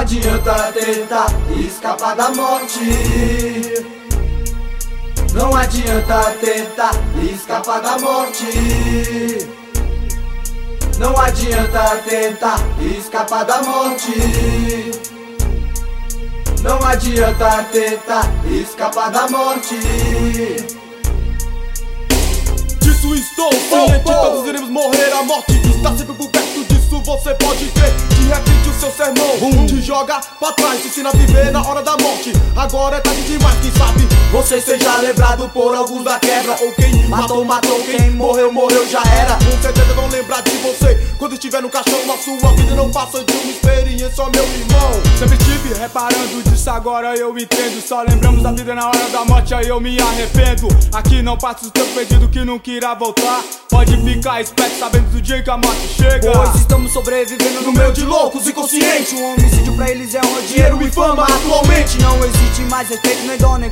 adianta tentar escapar da morte. Não adianta tentar escapar da morte. Não adianta tentar escapar da morte. Não adianta tentar escapar da morte. Disso estou ciente, todos iremos morrer. A morte está sempre por perto você pode crer. De repente o seu sermão um. te joga pra trás, te ensina a viver na hora da morte. Agora é tarde demais, quem sabe você seja lembrado por alguns da quebra. Ou quem matou, matou, quem morreu, morreu, já era. Com certeza vão lembrar de você quando estiver no caixão. A sua vida não passa de uma experiência, meu irmão. Sempre estive reparando disso, agora eu entendo. Só lembramos da vida na hora da morte, aí eu me arrependo. Aqui não passa o tempo perdido que nunca irá voltar. Pode ficar esperto sabendo do dia que a morte chega. Pois estamos sobrevivendo no meio de loucos inconscientes. Um homicídio pra eles é um dinheiro e fama. Atualmente não existe mais respeito, nem dó, nem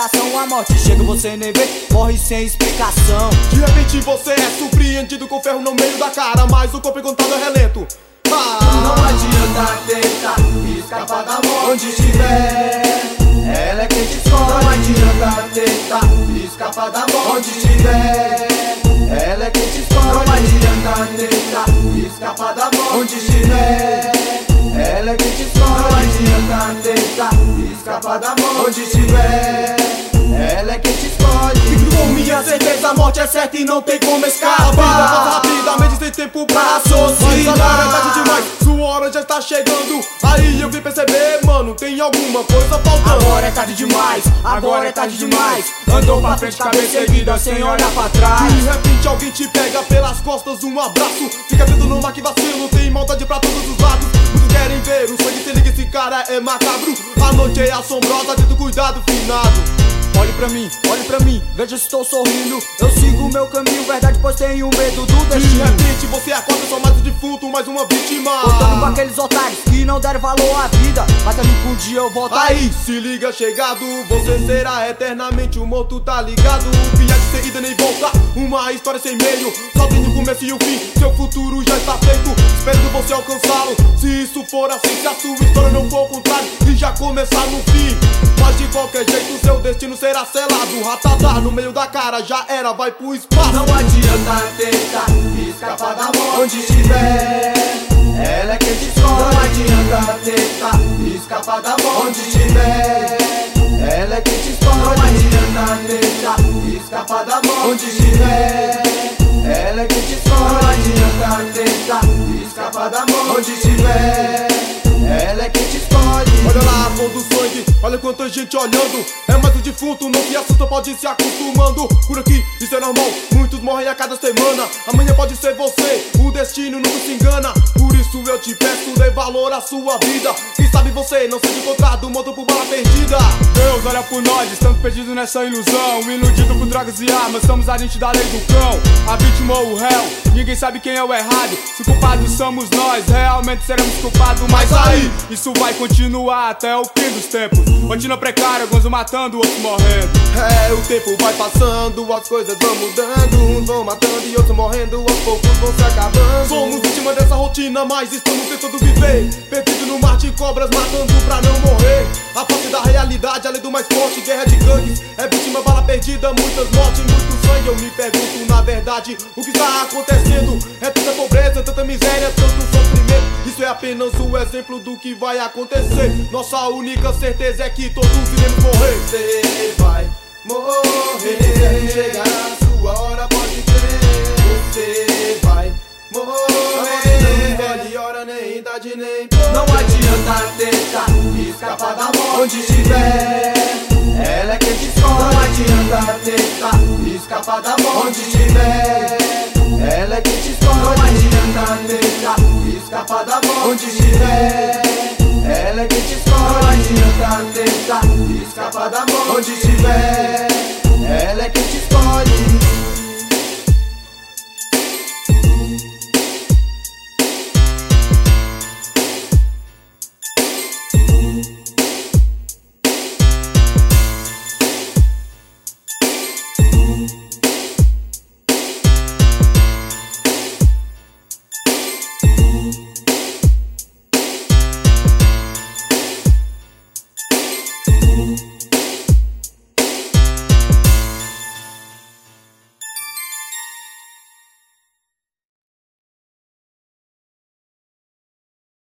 A morte chega, você nem vê, morre sem explicação. De repente você é surpreendido com ferro no meio da cara, mas o corpo encontrado é relento. Ah. Não adianta tentar escapar da morte onde estiver. A morte é certa e não tem como escapar. A vida passa rapidamente sem tempo pra raciocinar. Mas agora é tarde demais, sua hora já está chegando. Aí eu vim perceber, mano, tem alguma coisa faltando. Agora é tarde demais, agora é tarde demais. Andou pra frente, cabeça erguida, sem olhar pra trás. De repente alguém te pega pelas costas, um abraço. Fica vendo no mar que vacilo, tem maldade pra todos os lados. Muitos querem ver o sangue, se liga, esse cara é macabro. A noite é assombrosa, tendo cuidado, finado. Olhe pra mim, olhe pra mim, veja se estou sorrindo. Eu sigo meu caminho, verdade, pois tenho medo do De destino. repente você acorda só mais um defunto, mais uma vítima. Contando com aqueles otários que não deram valor à vida. Mas que um dia eu volto Aí, se liga, chegado, você será eternamente um morto, tá ligado? Viagem sem ida nem volta, uma história sem meio. Só tem o começo e o fim, seu futuro já está feito. Espero você alcançá-lo. Se isso for assim, se a sua história não for contrário, e já começar no fim. Mas de qualquer jeito, seu destino será selado. Ratadar no meio da cara, já era, vai pro espaço. Não adianta tentar escapar da morte onde estiver. Ela é quem te escolhe. Não adianta tentar escapar da morte onde estiver. Ela é quem te escolhe. Não adianta tentar escapar da morte onde estiver. Ela é quem te escolhe. Não adianta tentar escapar da morte onde estiver. Ela é quem te escolhe. Olha lá a olha quanta gente olhando. É mais um defunto, não se assusta, pode se acostumando. Por aqui, isso é normal, muitos morrem a cada semana. Amanhã pode ser você, o destino nunca se engana. Por isso eu te peço, dê valor à sua vida. Quem sabe você não seja encontrado, morto por bala perdida. Deus olha por nós, estamos perdidos nessa ilusão. Iludido por drogas e armas, somos agentes da lei do cão. A vítima ou o réu, ninguém sabe quem é o errado. Se culpados somos nós, realmente seremos culpados. Mas aí, isso vai continuar até o fim dos tempos. Rotina precária, alguns matando, outros morrendo. É, o tempo vai passando, as coisas vão mudando. Uns vão matando e outros morrendo, aos poucos vão se acabando. Somos vítimas dessa rotina, mas estamos tentando viver. Perdido de cobras, matando pra não morrer. A face da realidade, além do mais forte, guerra de gangues. É vítima, bala perdida, muitas mortes, muito sangue. Eu me pergunto, na verdade, o que está acontecendo? É tanta pobreza, tanta miséria, tanto sofrimento. Isso é apenas um exemplo do que vai acontecer. Nossa única certeza é que todos iremos morrer. Você vai morrer. Chegará a sua hora, pode crer. Você vai morrer. Não vale hora, nem idade, nem não adianta tentar escapar da morte. Onde estiver, ela é quem te escolhe Não adianta tentar escapar da morte. Onde estiver, ela é quem te escolhe Não adianta tentar escapar da morte. Onde estiver, ela é quem te escolhe Não adianta tentar escapar da morte. Onde estiver